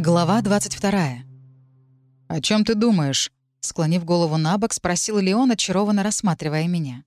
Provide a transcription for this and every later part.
Глава 22. «О чем ты думаешь?» Склонив голову на бок, спросил Леон, очарованно рассматривая меня.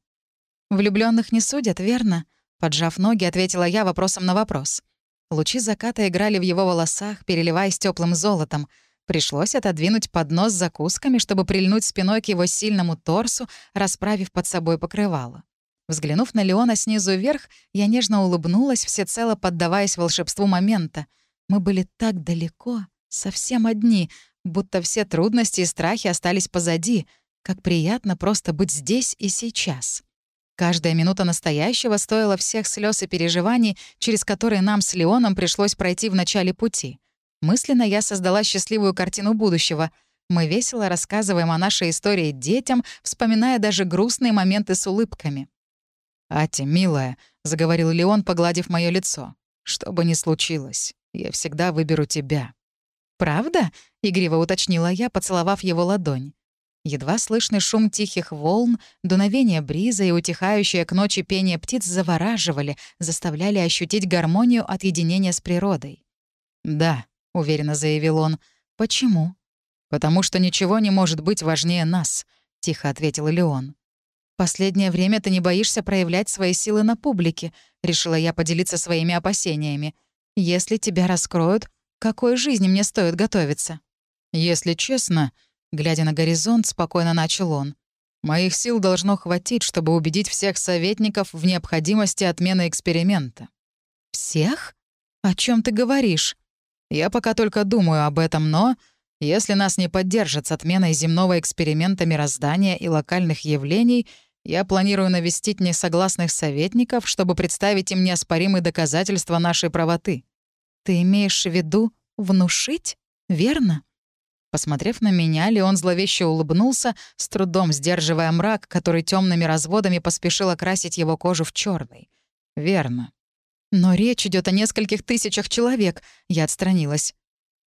Влюбленных не судят, верно?» Поджав ноги, ответила я вопросом на вопрос. Лучи заката играли в его волосах, переливаясь теплым золотом. Пришлось отодвинуть поднос с закусками, чтобы прильнуть спиной к его сильному торсу, расправив под собой покрывало. Взглянув на Леона снизу вверх, я нежно улыбнулась, всецело поддаваясь волшебству момента — мы были так далеко, совсем одни, будто все трудности и страхи остались позади. Как приятно просто быть здесь и сейчас. Каждая минута настоящего стоила всех слез и переживаний, через которые нам с Леоном пришлось пройти в начале пути. Мысленно я создала счастливую картину будущего. Мы весело рассказываем о нашей истории детям, вспоминая даже грустные моменты с улыбками. «Ати, милая», — заговорил Леон, погладив мое лицо, — «что бы ни случилось, я всегда выберу тебя». «Правда?» — игриво уточнила я, поцеловав его ладонь. Едва слышный шум тихих волн, дуновение бриза и утихающее к ночи пение птиц завораживали, заставляли ощутить гармонию от единения с природой. «Да», — уверенно заявил он. «Почему?» «Потому что ничего не может быть важнее нас», — тихо ответил Леон. «Последнее время ты не боишься проявлять свои силы на публике», — решила я поделиться своими опасениями. Если тебя раскроют, какой жизни мне стоит готовиться?» «Если честно», — глядя на горизонт, спокойно начал он, «моих сил должно хватить, чтобы убедить всех советников в необходимости отмены эксперимента». «Всех? О чем ты говоришь?» «Я пока только думаю об этом, но если нас не поддержат с отменой земного эксперимента мироздания и локальных явлений, я планирую навестить несогласных советников, чтобы представить им неоспоримые доказательства нашей правоты. Ты имеешь в виду внушить, верно? Посмотрев на меня, Леон зловеще улыбнулся, с трудом сдерживая мрак, который темными разводами поспешил окрасить его кожу в черный. «Верно». «Но речь идет о нескольких тысячах человек», — я отстранилась.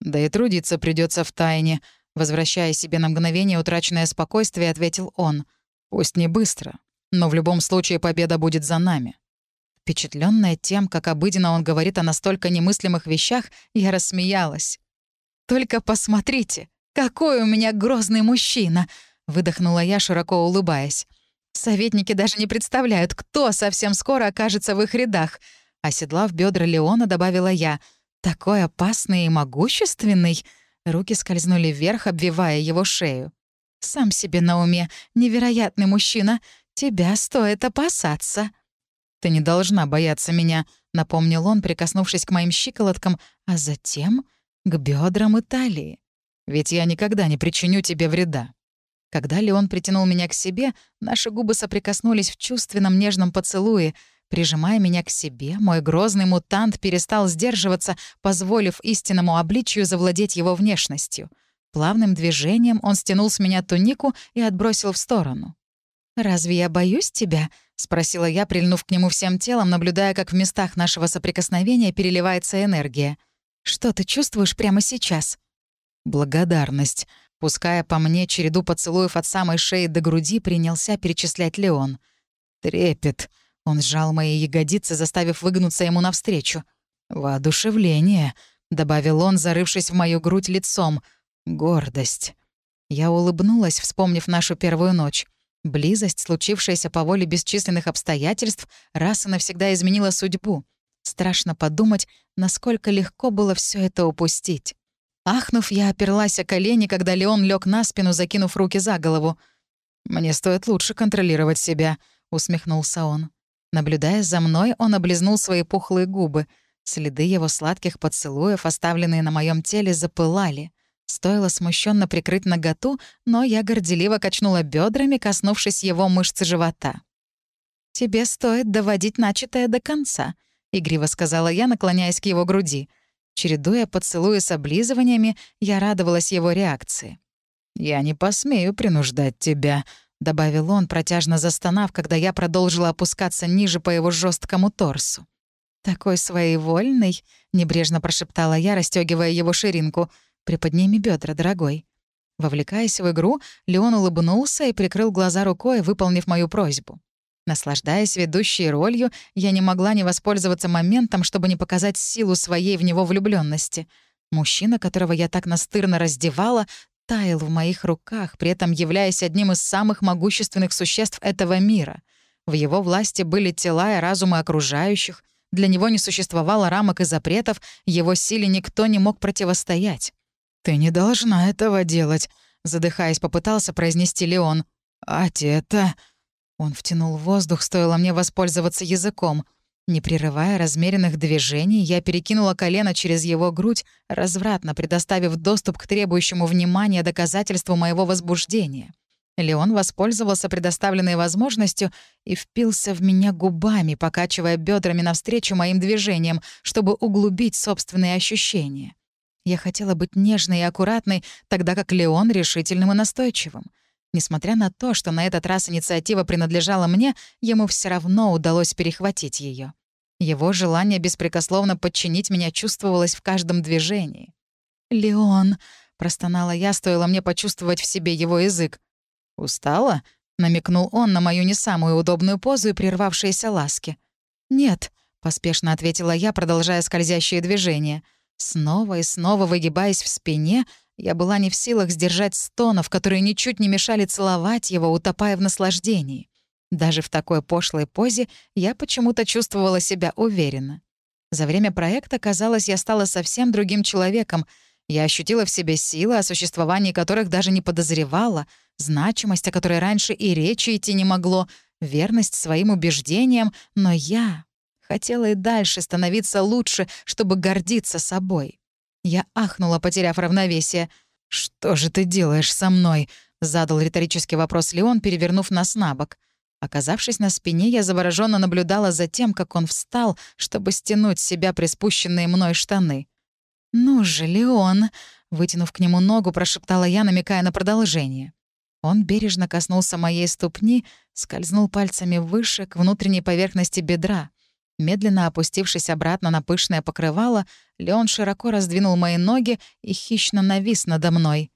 «Да и трудиться придется в тайне», — возвращая себе на мгновение утраченное спокойствие, ответил он. Пусть не быстро, но в любом случае победа будет за нами. Впечатленная тем, как обыденно он говорит о настолько немыслимых вещах, я рассмеялась. «Только посмотрите, какой у меня грозный мужчина!» — выдохнула я, широко улыбаясь. «Советники даже не представляют, кто совсем скоро окажется в их рядах». Оседлав бедра Леона, добавила я. «Такой опасный и могущественный!» Руки скользнули вверх, обвивая его шею. Сам себе на уме, невероятный мужчина. Тебя стоит опасаться». «Ты не должна бояться меня», — напомнил он, прикоснувшись к моим щиколоткам, а затем к бедрам и талии. «Ведь я никогда не причиню тебе вреда». Когда Леон притянул меня к себе, наши губы соприкоснулись в чувственном нежном поцелуе. Прижимая меня к себе, мой грозный мутант перестал сдерживаться, позволив истинному обличию завладеть его внешностью — Плавным движением он стянул с меня тунику и отбросил в сторону. «Разве я боюсь тебя?» — спросила я, прильнув к нему всем телом, наблюдая, как в местах нашего соприкосновения переливается энергия. «Что ты чувствуешь прямо сейчас?» «Благодарность», пуская по мне череду поцелуев от самой шеи до груди, принялся перечислять Леон. «Трепет». Он сжал мои ягодицы, заставив выгнуться ему навстречу. «Воодушевление», — добавил он, зарывшись в мою грудь лицом. Гордость. Я улыбнулась, вспомнив нашу первую ночь. Близость, случившаяся по воле бесчисленных обстоятельств, раз и навсегда изменила судьбу. Страшно подумать, насколько легко было все это упустить. Ахнув, я оперлась о колени, когда Леон лег на спину, закинув руки за голову. «Мне стоит лучше контролировать себя», — усмехнулся он. Наблюдая за мной, он облизнул свои пухлые губы. Следы его сладких поцелуев, оставленные на моем теле, запылали. Стоило смущенно прикрыть наготу, но я горделиво качнула бедрами, коснувшись его мышцы живота. «Тебе стоит доводить начатое до конца», — игриво сказала я, наклоняясь к его груди. Чередуя поцелуи с облизываниями, я радовалась его реакции. «Я не посмею принуждать тебя», — добавил он, протяжно застонав, когда я продолжила опускаться ниже по его жесткому торсу. «Такой своевольный», — небрежно прошептала я, расстегивая его ширинку — Приподними бедра, дорогой». Вовлекаясь в игру, Леон улыбнулся и прикрыл глаза рукой, выполнив мою просьбу. Наслаждаясь ведущей ролью, я не могла не воспользоваться моментом, чтобы не показать силу своей в него влюбленности. Мужчина, которого я так настырно раздевала, таял в моих руках, при этом являясь одним из самых могущественных существ этого мира. В его власти были тела и разумы окружающих, для него не существовало рамок и запретов, его силе никто не мог противостоять. «Ты не должна этого делать», — задыхаясь, попытался произнести Леон. «Ати, это...» Он втянул воздух, стоило мне воспользоваться языком. Не прерывая размеренных движений, я перекинула колено через его грудь, развратно предоставив доступ к требующему внимания доказательству моего возбуждения. Леон воспользовался предоставленной возможностью и впился в меня губами, покачивая бедрами навстречу моим движениям, чтобы углубить собственные ощущения. Я хотела быть нежной и аккуратной, тогда как Леон решительным и настойчивым. Несмотря на то, что на этот раз инициатива принадлежала мне, ему все равно удалось перехватить ее. Его желание беспрекословно подчинить меня чувствовалось в каждом движении. «Леон», — простонала я, стоило мне почувствовать в себе его язык. «Устала?» — намекнул он на мою не самую удобную позу и прервавшиеся ласки. «Нет», — поспешно ответила я, продолжая скользящие движения. Снова и снова выгибаясь в спине, я была не в силах сдержать стонов, которые ничуть не мешали целовать его, утопая в наслаждении. Даже в такой пошлой позе я почему-то чувствовала себя уверенно. За время проекта, казалось, я стала совсем другим человеком. Я ощутила в себе силы, о существовании которых даже не подозревала, значимость, о которой раньше и речи идти не могло, верность своим убеждениям, но я хотела и дальше становиться лучше, чтобы гордиться собой. Я ахнула, потеряв равновесие. «Что же ты делаешь со мной?» — задал риторический вопрос Леон, перевернув нас на бок. Оказавшись на спине, я завороженно наблюдала за тем, как он встал, чтобы стянуть с себя приспущенные мной штаны. «Ну же, Леон!» — вытянув к нему ногу, прошептала я, намекая на продолжение. Он бережно коснулся моей ступни, скользнул пальцами выше, к внутренней поверхности бедра. Медленно опустившись обратно на пышное покрывало, Леон широко раздвинул мои ноги и хищно навис надо мной.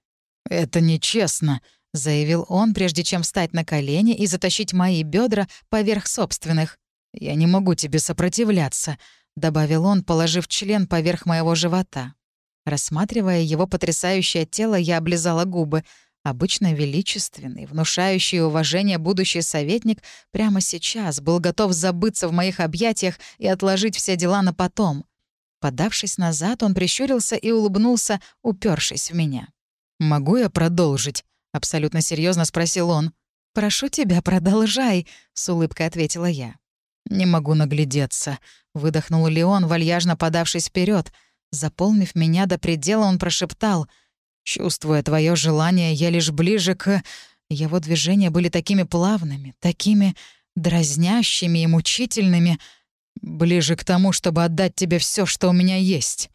«Это нечестно», — заявил он, прежде чем встать на колени и затащить мои бедра поверх собственных. «Я не могу тебе сопротивляться», — добавил он, положив член поверх моего живота. Рассматривая его потрясающее тело, я облизала губы — Обычно величественный, внушающий уважение будущий советник прямо сейчас был готов забыться в моих объятиях и отложить все дела на потом. Подавшись назад, он прищурился и улыбнулся, упершись в меня. «Могу я продолжить?» — абсолютно серьезно спросил он. «Прошу тебя, продолжай», — с улыбкой ответила я. «Не могу наглядеться», — выдохнул Леон, вальяжно подавшись вперед. Заполнив меня до предела, он прошептал — Чувствуя твое желание, я лишь ближе к... Его движения были такими плавными, такими дразнящими и мучительными, ближе к тому, чтобы отдать тебе все, что у меня есть.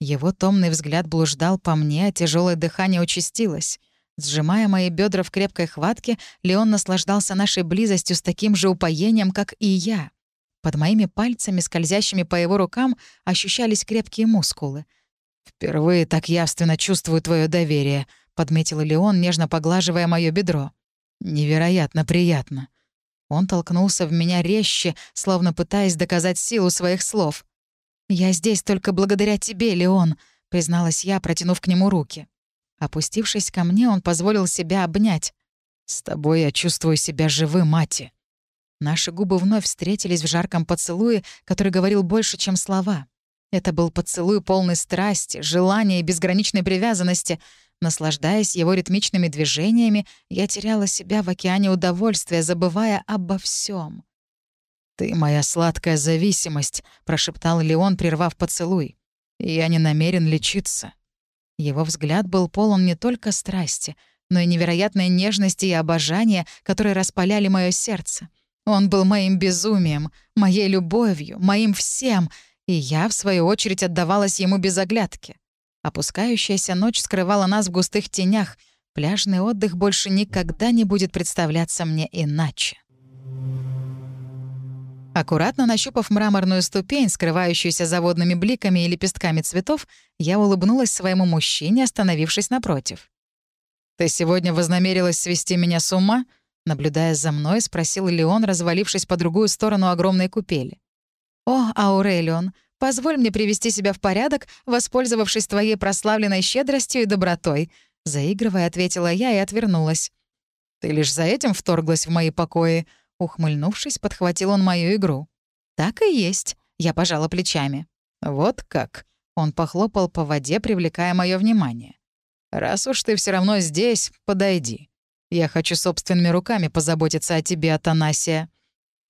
Его томный взгляд блуждал по мне, а тяжелое дыхание участилось. Сжимая мои бедра в крепкой хватке, Леон наслаждался нашей близостью с таким же упоением, как и я. Под моими пальцами, скользящими по его рукам, ощущались крепкие мускулы — «Впервые так явственно чувствую твое доверие», — подметил Леон, нежно поглаживая мое бедро. «Невероятно приятно». Он толкнулся в меня резче, словно пытаясь доказать силу своих слов. «Я здесь только благодаря тебе, Леон», — призналась я, протянув к нему руки. Опустившись ко мне, он позволил себя обнять. «С тобой я чувствую себя живым, мати». Наши губы вновь встретились в жарком поцелуе, который говорил больше, чем слова. Это был поцелуй полный страсти, желания и безграничной привязанности. Наслаждаясь его ритмичными движениями, я теряла себя в океане удовольствия, забывая обо всем. «Ты моя сладкая зависимость», — прошептал Леон, прервав поцелуй. «Я не намерен лечиться». Его взгляд был полон не только страсти, но и невероятной нежности и обожания, которые распаляли мое сердце. Он был моим безумием, моей любовью, моим всем — и я, в свою очередь, отдавалась ему без оглядки. Опускающаяся ночь скрывала нас в густых тенях. Пляжный отдых больше никогда не будет представляться мне иначе. Аккуратно нащупав мраморную ступень, скрывающуюся за водными бликами и лепестками цветов, я улыбнулась своему мужчине, остановившись напротив. «Ты сегодня вознамерилась свести меня с ума?» Наблюдая за мной, спросил Леон, развалившись по другую сторону огромной купели. «О, Аурелион, Позволь мне привести себя в порядок, воспользовавшись твоей прославленной щедростью и добротой», — заигрывая, ответила я и отвернулась. «Ты лишь за этим вторглась в мои покои?» Ухмыльнувшись, подхватил он мою игру. «Так и есть», — я пожала плечами. «Вот как?» — он похлопал по воде, привлекая мое внимание. «Раз уж ты все равно здесь, подойди. Я хочу собственными руками позаботиться о тебе, Атанасия».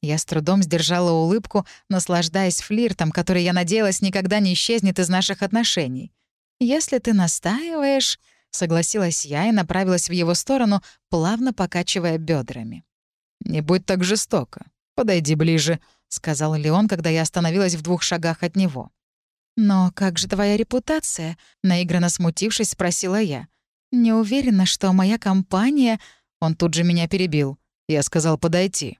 Я с трудом сдержала улыбку, наслаждаясь флиртом, который, я надеялась, никогда не исчезнет из наших отношений. «Если ты настаиваешь...» — согласилась я и направилась в его сторону, плавно покачивая бедрами. «Не будь так жестоко. Подойди ближе», — сказал Леон, когда я остановилась в двух шагах от него. «Но как же твоя репутация?» — наигранно смутившись, спросила я. «Не уверена, что моя компания...» Он тут же меня перебил. Я сказал «подойти».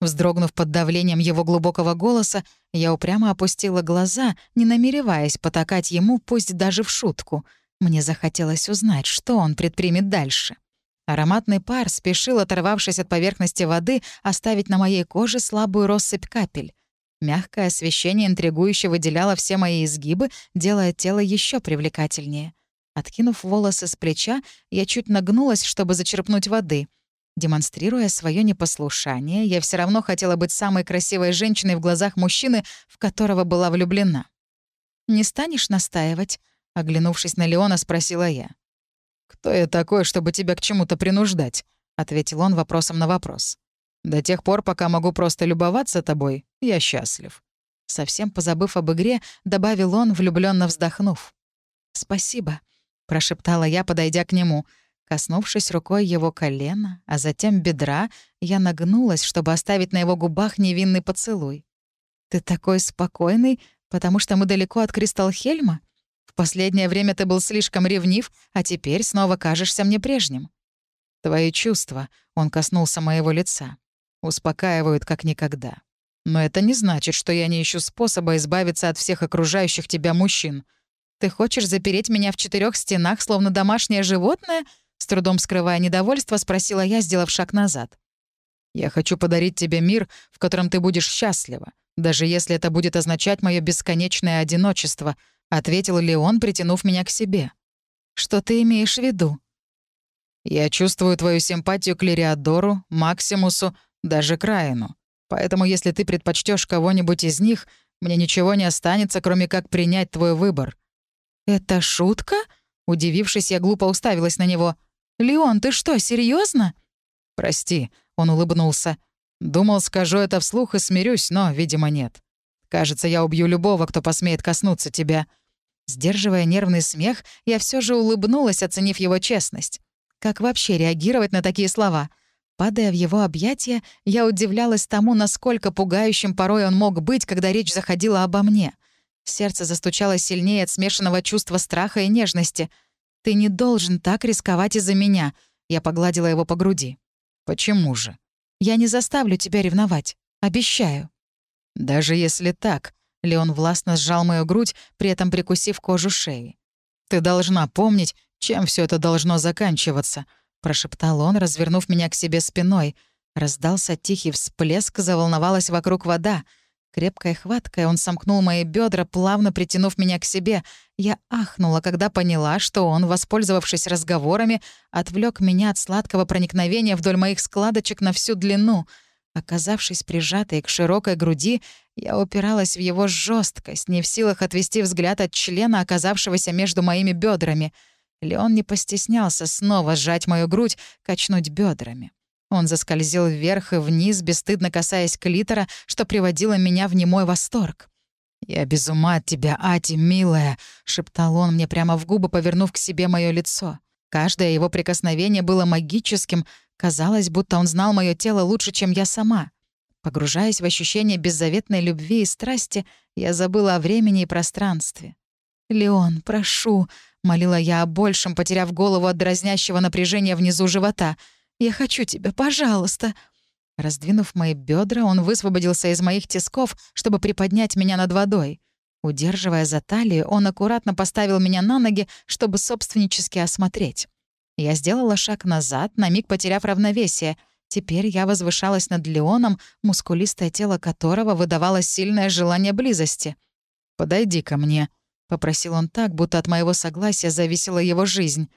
Вздрогнув под давлением его глубокого голоса, я упрямо опустила глаза, не намереваясь потакать ему, пусть даже в шутку. Мне захотелось узнать, что он предпримет дальше. Ароматный пар спешил, оторвавшись от поверхности воды, оставить на моей коже слабую россыпь капель. Мягкое освещение интригующе выделяло все мои изгибы, делая тело еще привлекательнее. Откинув волосы с плеча, я чуть нагнулась, чтобы зачерпнуть воды — Демонстрируя свое непослушание, я все равно хотела быть самой красивой женщиной в глазах мужчины, в которого была влюблена. «Не станешь настаивать?» — оглянувшись на Леона, спросила я. «Кто я такой, чтобы тебя к чему-то принуждать?» — ответил он вопросом на вопрос. «До тех пор, пока могу просто любоваться тобой, я счастлив». Совсем позабыв об игре, добавил он, влюбленно вздохнув. «Спасибо», — прошептала я, подойдя к нему — Коснувшись рукой его колена, а затем бедра, я нагнулась, чтобы оставить на его губах невинный поцелуй. «Ты такой спокойный, потому что мы далеко от Кристалхельма? В последнее время ты был слишком ревнив, а теперь снова кажешься мне прежним». «Твои чувства», — он коснулся моего лица, — «успокаивают как никогда. Но это не значит, что я не ищу способа избавиться от всех окружающих тебя мужчин. Ты хочешь запереть меня в четырех стенах, словно домашнее животное?» С трудом скрывая недовольство, спросила я, сделав шаг назад. «Я хочу подарить тебе мир, в котором ты будешь счастлива, даже если это будет означать мое бесконечное одиночество», — ответил Леон, притянув меня к себе. «Что ты имеешь в виду?» «Я чувствую твою симпатию к Лириадору, Максимусу, даже к Райану. Поэтому если ты предпочтешь кого-нибудь из них, мне ничего не останется, кроме как принять твой выбор». «Это шутка?» Удивившись, я глупо уставилась на него. «Леон, ты что, серьезно? «Прости», — он улыбнулся. «Думал, скажу это вслух и смирюсь, но, видимо, нет. Кажется, я убью любого, кто посмеет коснуться тебя». Сдерживая нервный смех, я все же улыбнулась, оценив его честность. Как вообще реагировать на такие слова? Падая в его объятия, я удивлялась тому, насколько пугающим порой он мог быть, когда речь заходила обо мне. Сердце застучало сильнее от смешанного чувства страха и нежности — «Ты не должен так рисковать из-за меня», — я погладила его по груди. «Почему же?» «Я не заставлю тебя ревновать. Обещаю». «Даже если так», — Леон властно сжал мою грудь, при этом прикусив кожу шеи. «Ты должна помнить, чем все это должно заканчиваться», — прошептал он, развернув меня к себе спиной. Раздался тихий всплеск, заволновалась вокруг вода — Крепкой хваткой он сомкнул мои бедра, плавно притянув меня к себе. Я ахнула, когда поняла, что он, воспользовавшись разговорами, отвлек меня от сладкого проникновения вдоль моих складочек на всю длину. Оказавшись прижатой к широкой груди, я упиралась в его жесткость, не в силах отвести взгляд от члена, оказавшегося между моими бедрами. Леон не постеснялся снова сжать мою грудь, качнуть бедрами. Он заскользил вверх и вниз, бесстыдно касаясь клитора, что приводило меня в немой восторг. «Я без ума от тебя, Ати, милая!» — шептал он мне прямо в губы, повернув к себе мое лицо. Каждое его прикосновение было магическим. Казалось, будто он знал мое тело лучше, чем я сама. Погружаясь в ощущение беззаветной любви и страсти, я забыла о времени и пространстве. «Леон, прошу», — молила я о большем, потеряв голову от дразнящего напряжения внизу живота — я хочу тебя, пожалуйста!» Раздвинув мои бедра, он высвободился из моих тисков, чтобы приподнять меня над водой. Удерживая за талию, он аккуратно поставил меня на ноги, чтобы собственнически осмотреть. Я сделала шаг назад, на миг потеряв равновесие. Теперь я возвышалась над Леоном, мускулистое тело которого выдавало сильное желание близости. подойди ко мне», — попросил он так, будто от моего согласия зависела его жизнь.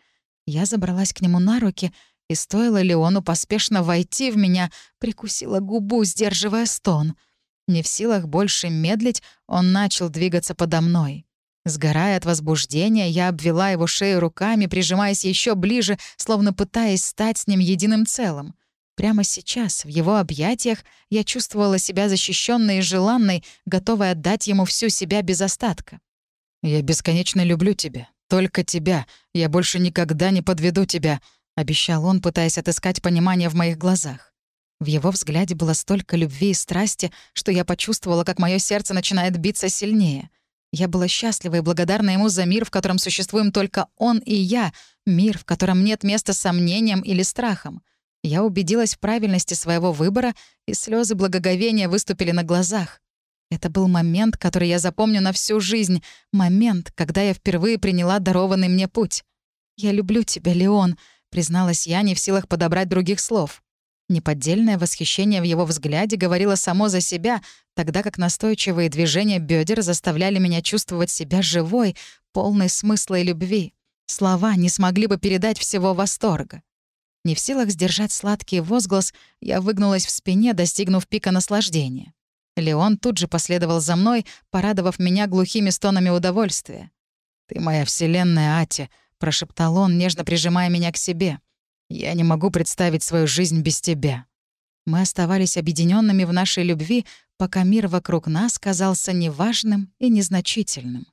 Я забралась к нему на руки, и стоило Леону поспешно войти в меня, прикусила губу, сдерживая стон. Не в силах больше медлить, он начал двигаться подо мной. Сгорая от возбуждения, я обвела его шею руками, прижимаясь еще ближе, словно пытаясь стать с ним единым целым. Прямо сейчас, в его объятиях, я чувствовала себя защищенной и желанной, готовой отдать ему всю себя без остатка. «Я бесконечно люблю тебя. Только тебя. Я больше никогда не подведу тебя», — обещал он, пытаясь отыскать понимание в моих глазах. В его взгляде было столько любви и страсти, что я почувствовала, как мое сердце начинает биться сильнее. Я была счастлива и благодарна ему за мир, в котором существуем только он и я, мир, в котором нет места сомнениям или страхам. Я убедилась в правильности своего выбора, и слезы благоговения выступили на глазах. Это был момент, который я запомню на всю жизнь, момент, когда я впервые приняла дарованный мне путь. «Я люблю тебя, Леон», — призналась я, не в силах подобрать других слов. Неподдельное восхищение в его взгляде говорило само за себя, тогда как настойчивые движения бедер заставляли меня чувствовать себя живой, полной смысла и любви. Слова не смогли бы передать всего восторга. Не в силах сдержать сладкий возглас, я выгнулась в спине, достигнув пика наслаждения. Леон тут же последовал за мной, порадовав меня глухими стонами удовольствия. «Ты моя вселенная, Ати», — прошептал он, нежно прижимая меня к себе. Я не могу представить свою жизнь без тебя». Мы оставались объединенными в нашей любви, пока мир вокруг нас казался неважным и незначительным.